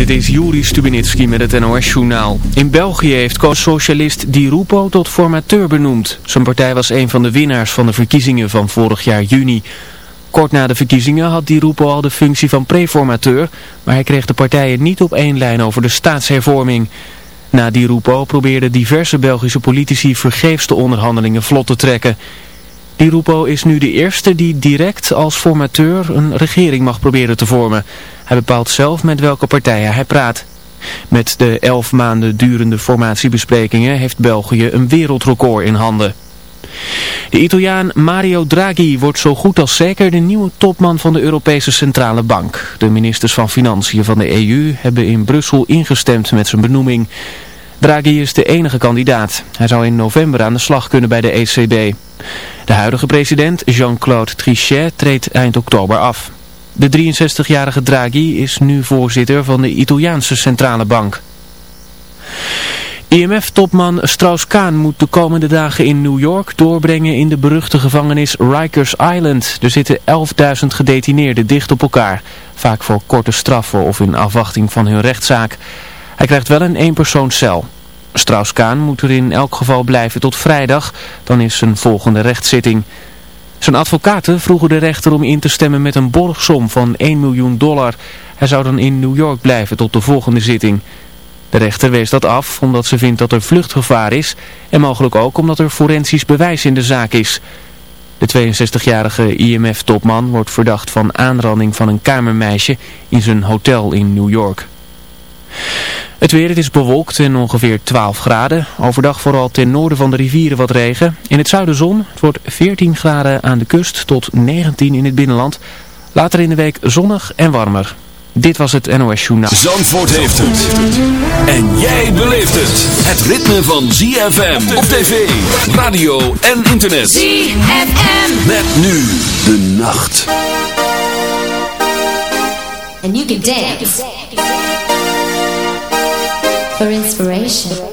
Dit is Juri Stubenitski met het NOS-journaal. In België heeft co-socialist Di Rupo tot formateur benoemd. Zijn partij was een van de winnaars van de verkiezingen van vorig jaar juni. Kort na de verkiezingen had Di Rupo al de functie van preformateur, maar hij kreeg de partijen niet op één lijn over de staatshervorming. Na Di Rupo probeerden diverse Belgische politici vergeefs de onderhandelingen vlot te trekken. Di Rupo is nu de eerste die direct als formateur een regering mag proberen te vormen. Hij bepaalt zelf met welke partijen hij praat. Met de elf maanden durende formatiebesprekingen heeft België een wereldrecord in handen. De Italiaan Mario Draghi wordt zo goed als zeker de nieuwe topman van de Europese Centrale Bank. De ministers van Financiën van de EU hebben in Brussel ingestemd met zijn benoeming. Draghi is de enige kandidaat. Hij zou in november aan de slag kunnen bij de ECB. De huidige president Jean-Claude Trichet treedt eind oktober af. De 63-jarige Draghi is nu voorzitter van de Italiaanse Centrale Bank. IMF-topman Strauss-Kaan moet de komende dagen in New York doorbrengen in de beruchte gevangenis Rikers Island. Er zitten 11.000 gedetineerden dicht op elkaar, vaak voor korte straffen of in afwachting van hun rechtszaak. Hij krijgt wel een eenpersoonscel. Strauss-Kaan moet er in elk geval blijven tot vrijdag, dan is zijn volgende rechtszitting. Zijn advocaten vroegen de rechter om in te stemmen met een borgsom van 1 miljoen dollar. Hij zou dan in New York blijven tot de volgende zitting. De rechter wees dat af omdat ze vindt dat er vluchtgevaar is en mogelijk ook omdat er forensisch bewijs in de zaak is. De 62-jarige IMF-topman wordt verdacht van aanranding van een kamermeisje in zijn hotel in New York. Het weer, het is bewolkt en ongeveer 12 graden. Overdag vooral ten noorden van de rivieren wat regen. In het zuiden zon. Het wordt 14 graden aan de kust tot 19 in het binnenland. Later in de week zonnig en warmer. Dit was het NOS Journaal. Zandvoort heeft het. En jij beleeft het. Het ritme van ZFM op tv, radio en internet. ZFM. Met nu de nacht. And you can dance. For inspiration.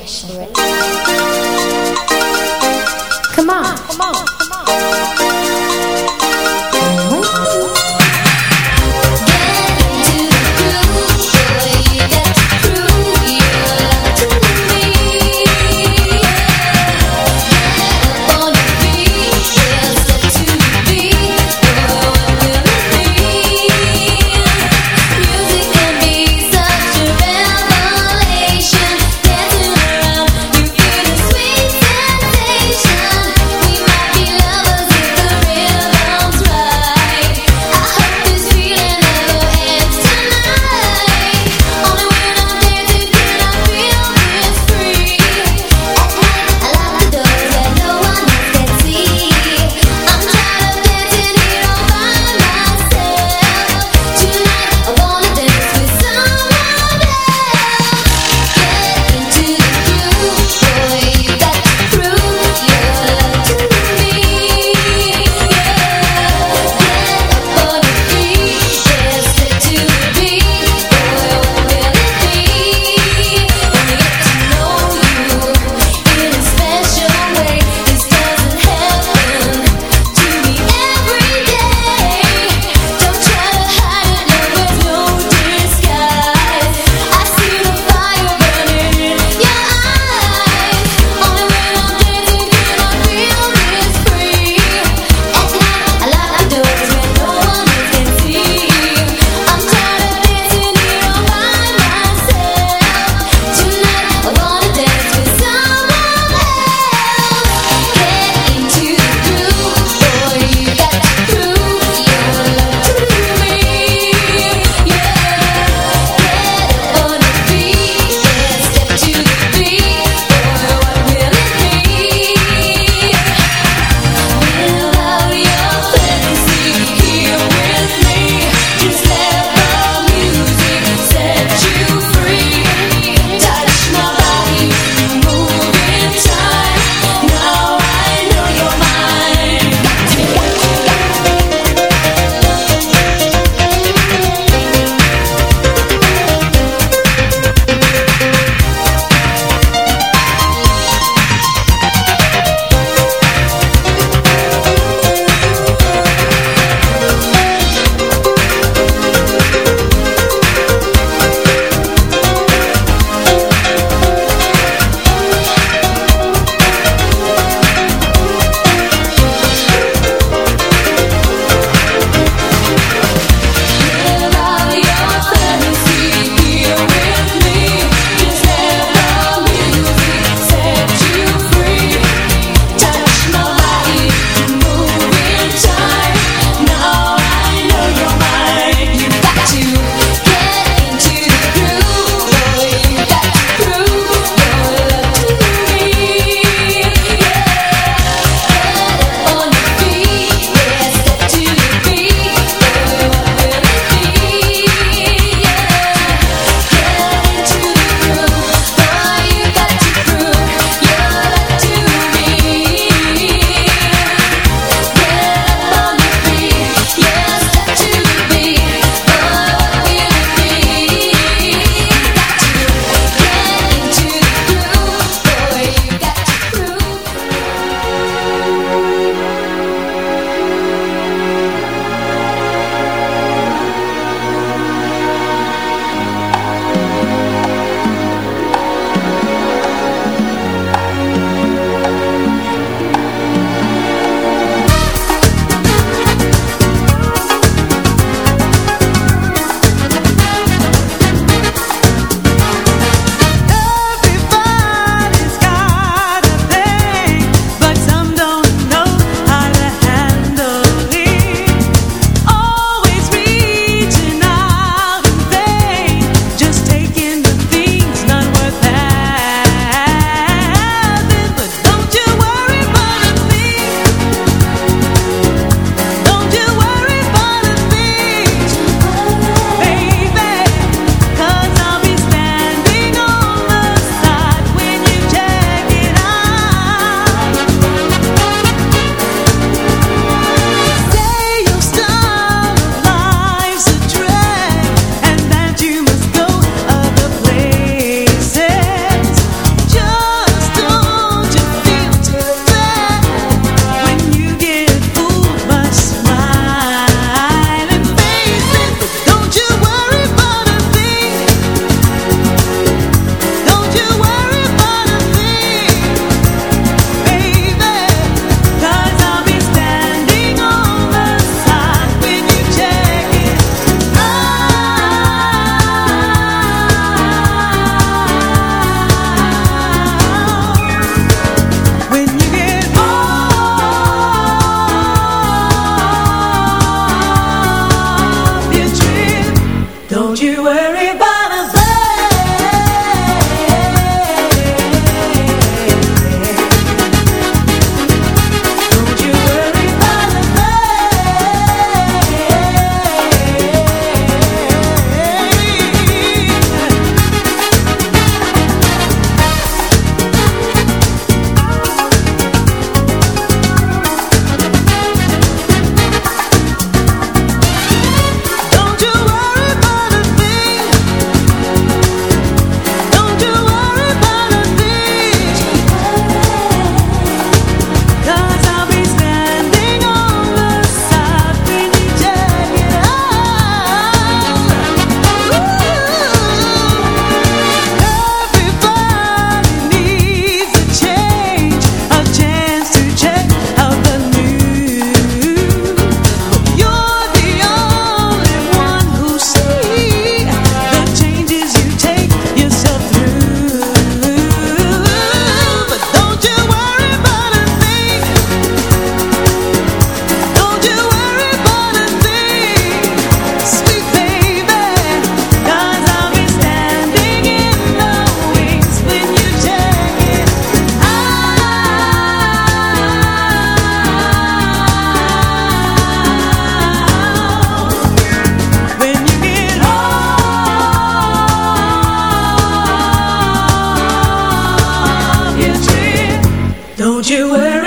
you were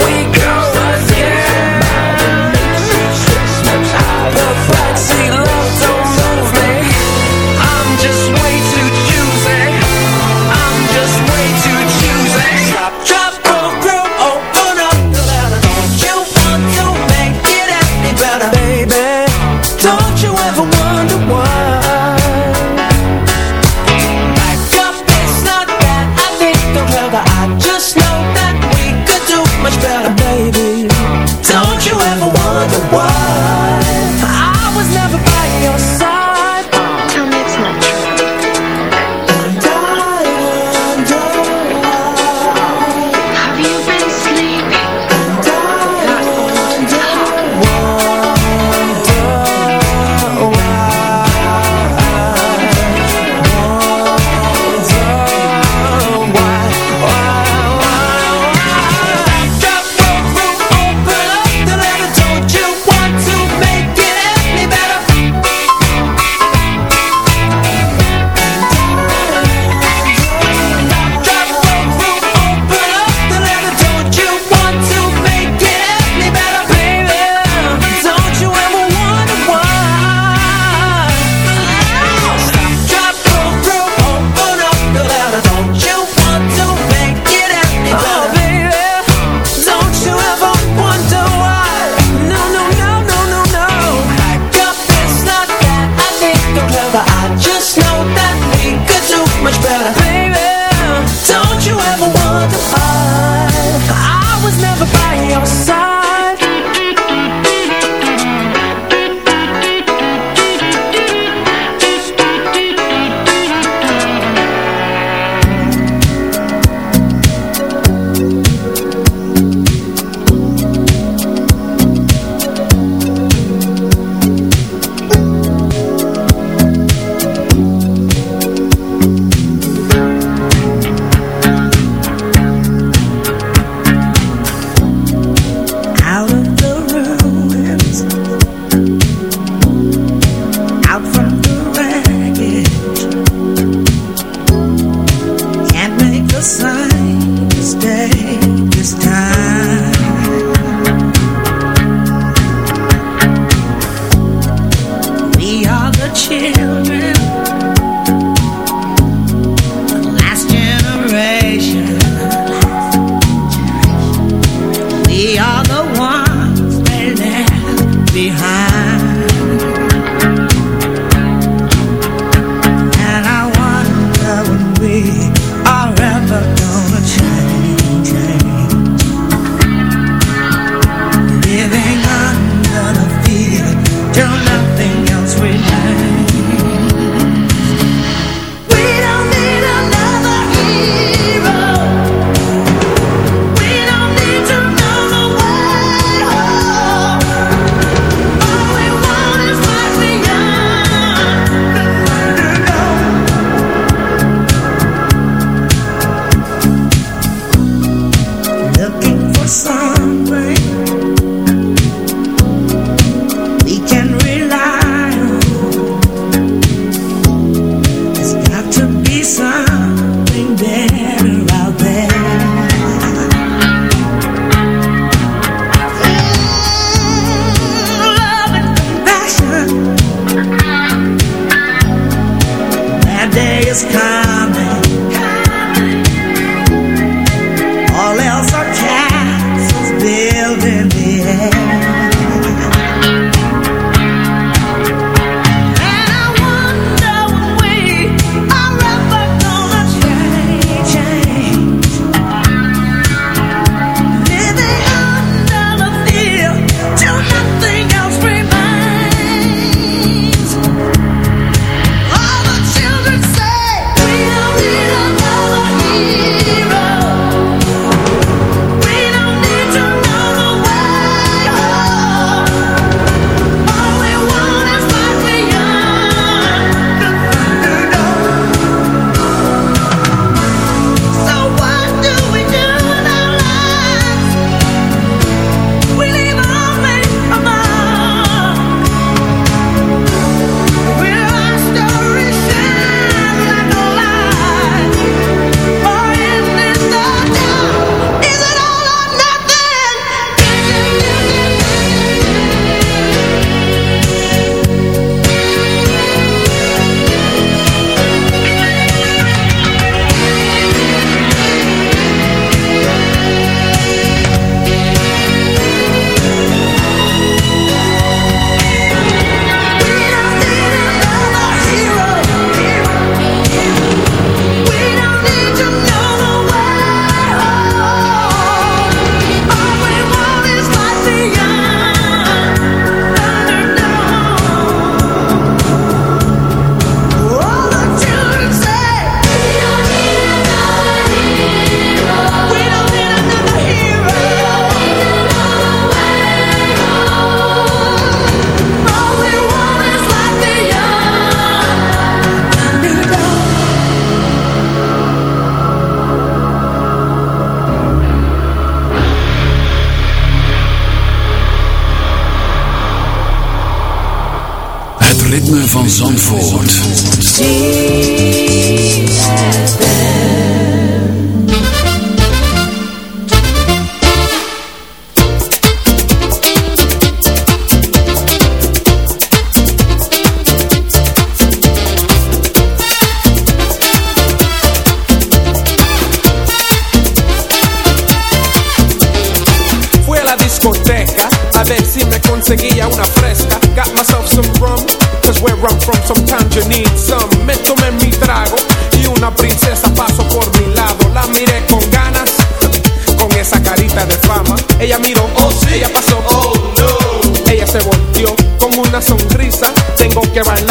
con una sonrisa. Tengo que bailar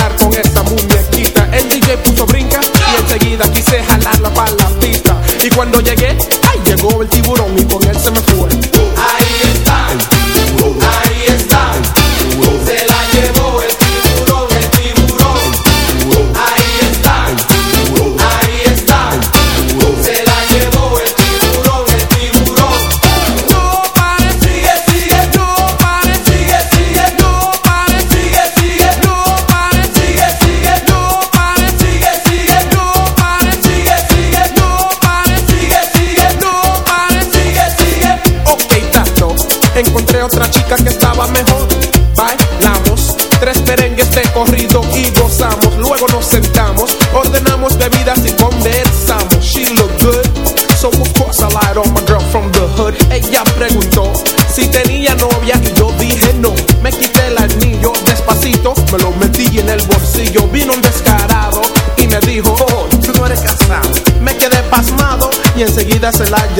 y enseguida se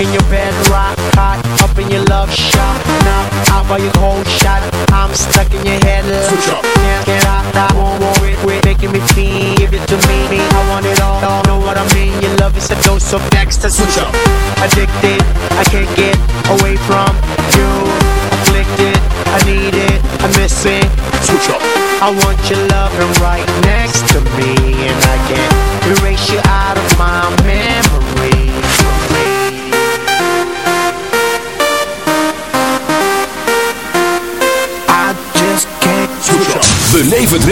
in your bed, rock hot, up in your love shot. Now, out by your cold shot, I'm stuck in your head. Switch up. Can't get out, I won't worry, quit making me feel. Give it to me, I want it all, all. Know what I mean? Your love is a dose of next Switch up. Addicted, I can't get away from you. Afflicted, I need it, I miss it. Switch up. I want your loving right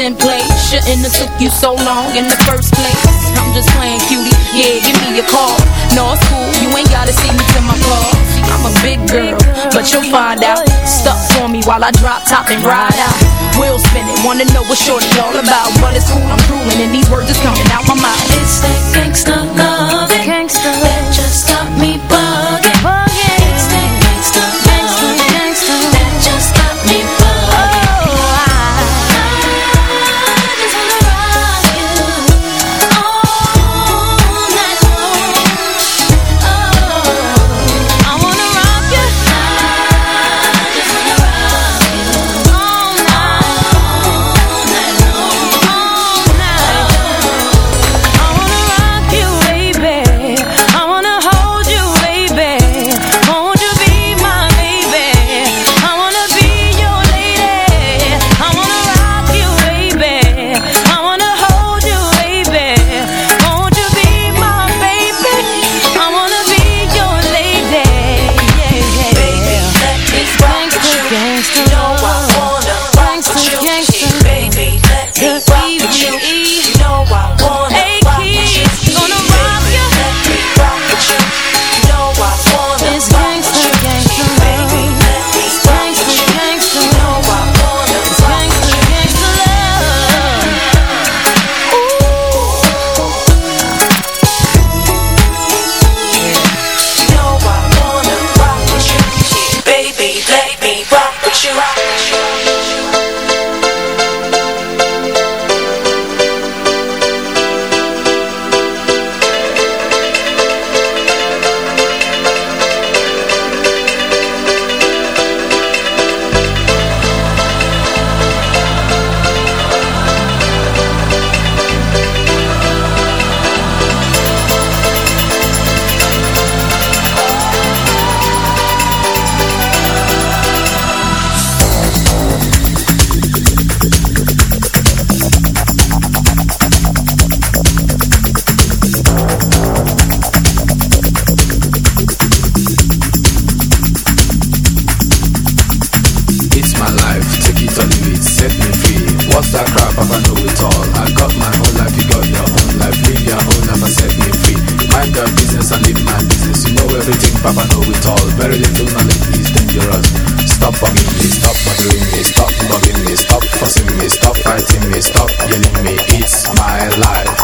in place. Shouldn't have took you so long in the first place. I'm just playing cutie, yeah, give me a call. No, it's cool, you ain't gotta see me to my car. See, I'm a big girl, but you'll find out. Stuck for me while I drop top and ride out. Wheel spinning, wanna know what shorty all about. But it's cool, I'm drooling, and these words is coming out my mouth. It's that gangsta love, that It's my life.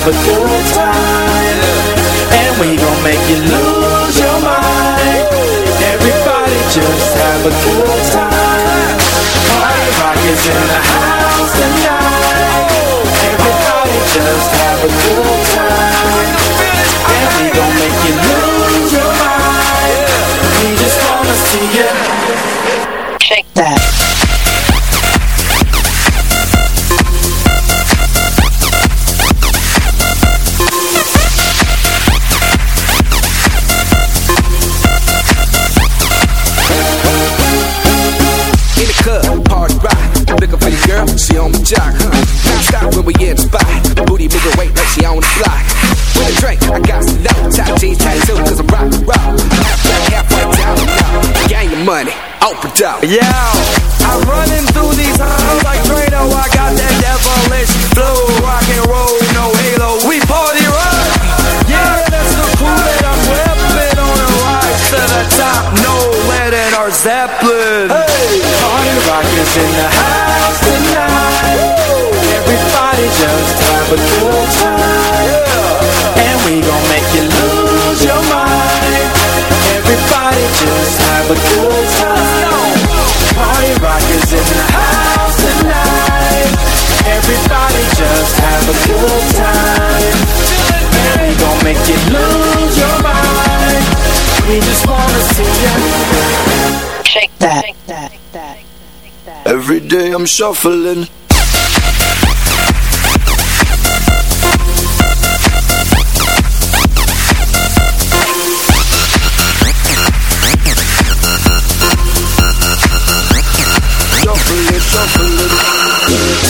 have a good time. And we gon' make you lose your mind. Everybody just have a good time. Party rock is in the house tonight. out. Yeah, I'm running through these halls like Trado. I got that devilish flow, rock and roll, no halo. We party rock. Yeah, that's the cool that I'm whipping on a rise to the top. No letting our Zeppelin. Hey, party rock is in the house tonight. Everybody just have a cool time. make you lose your mind. We just wanna see you shake that. Shake that. Every day I'm shuffling.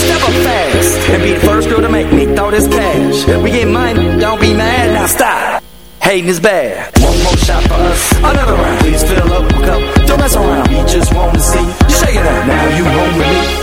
Step up fast and be the first girl to make me throw this cash. We get money hating is bad. One more shot for us, another round. Please fill up a cup, don't mess around. We just wanna see you shaking up. Now you home with me.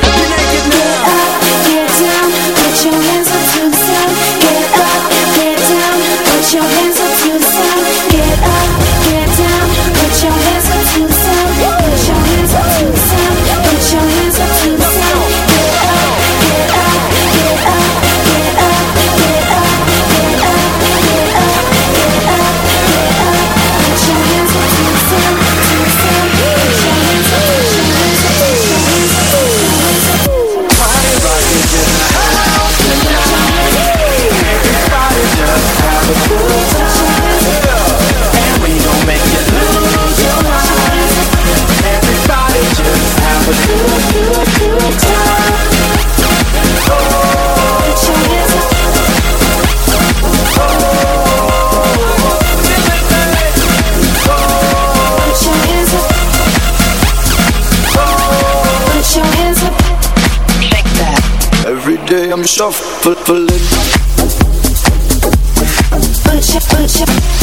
day I'm shuffling. Push.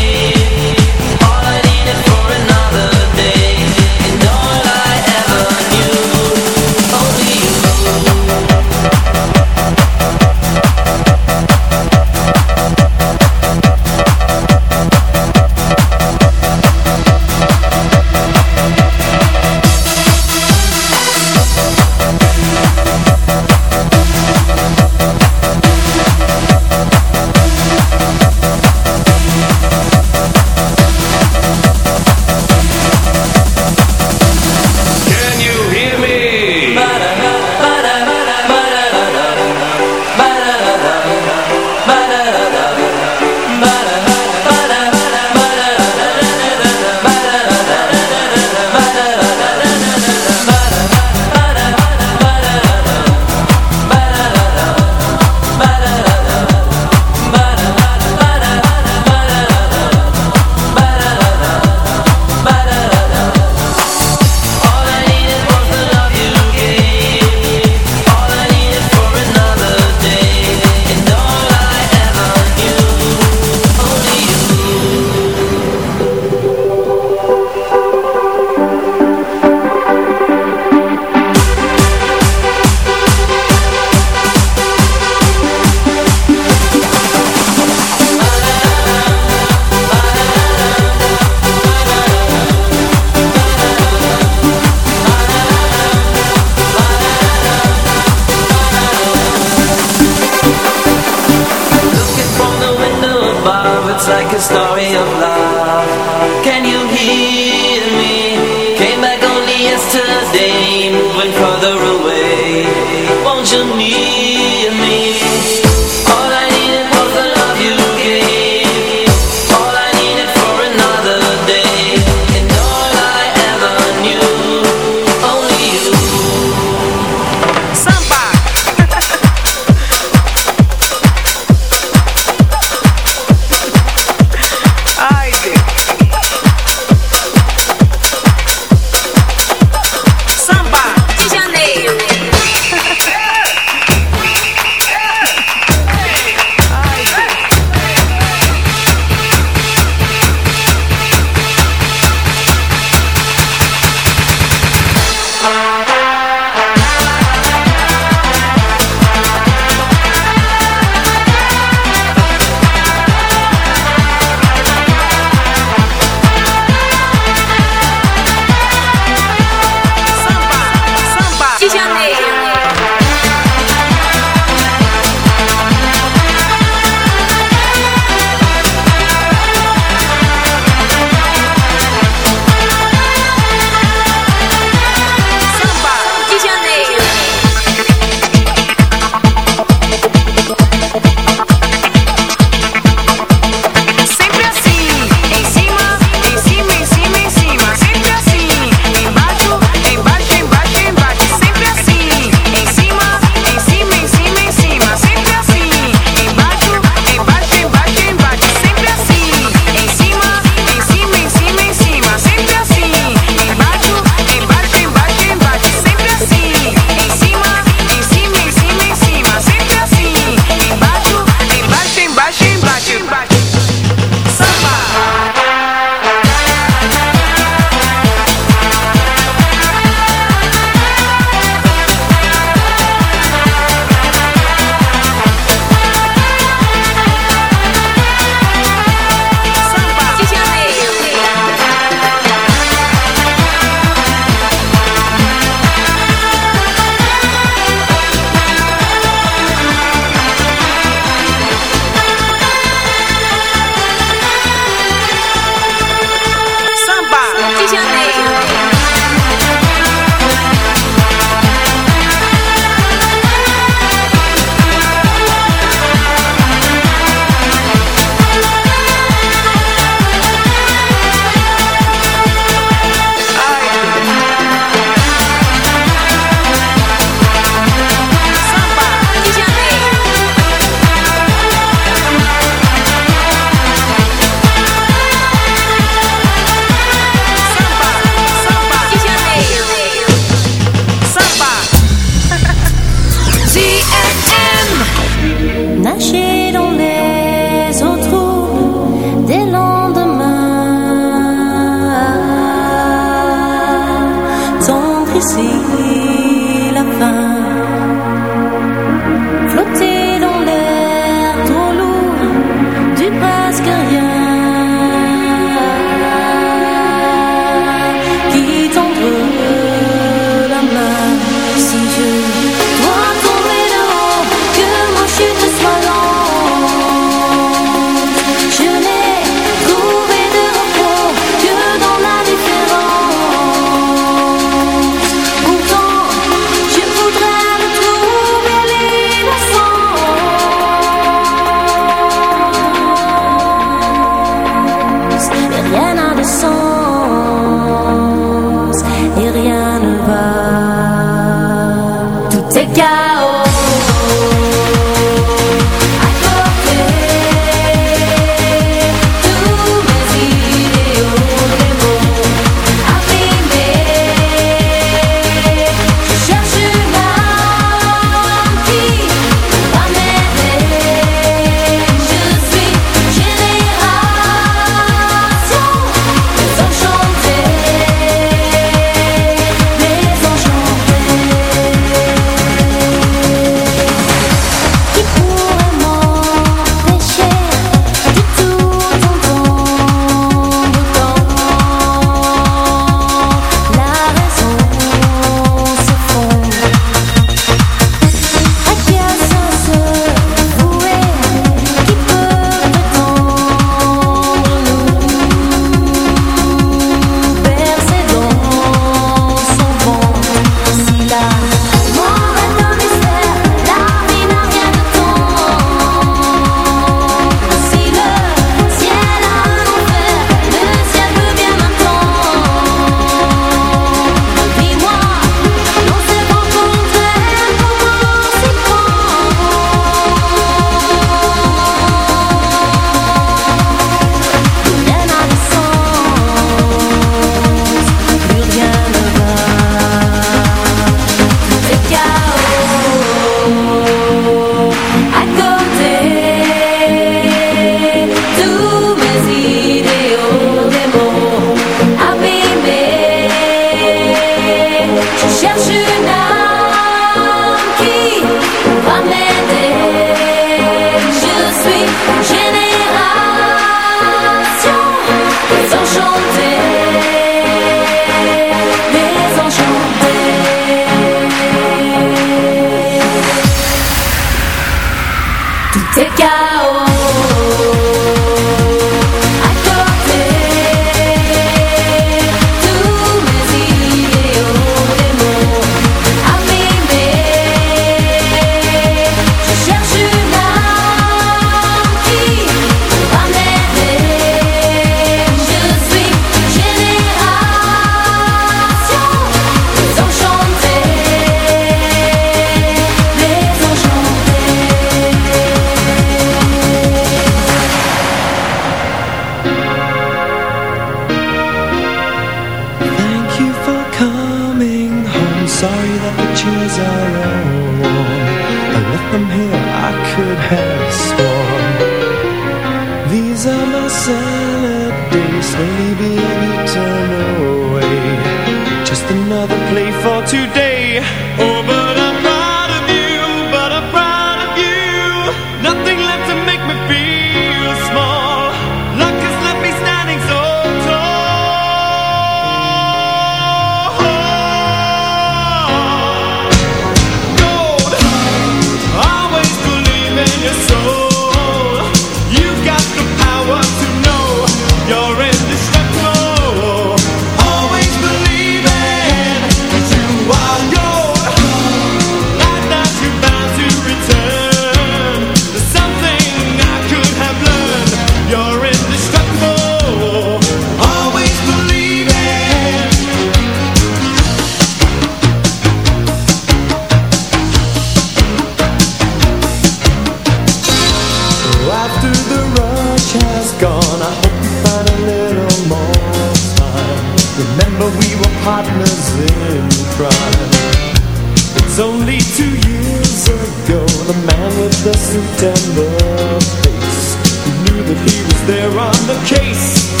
The case.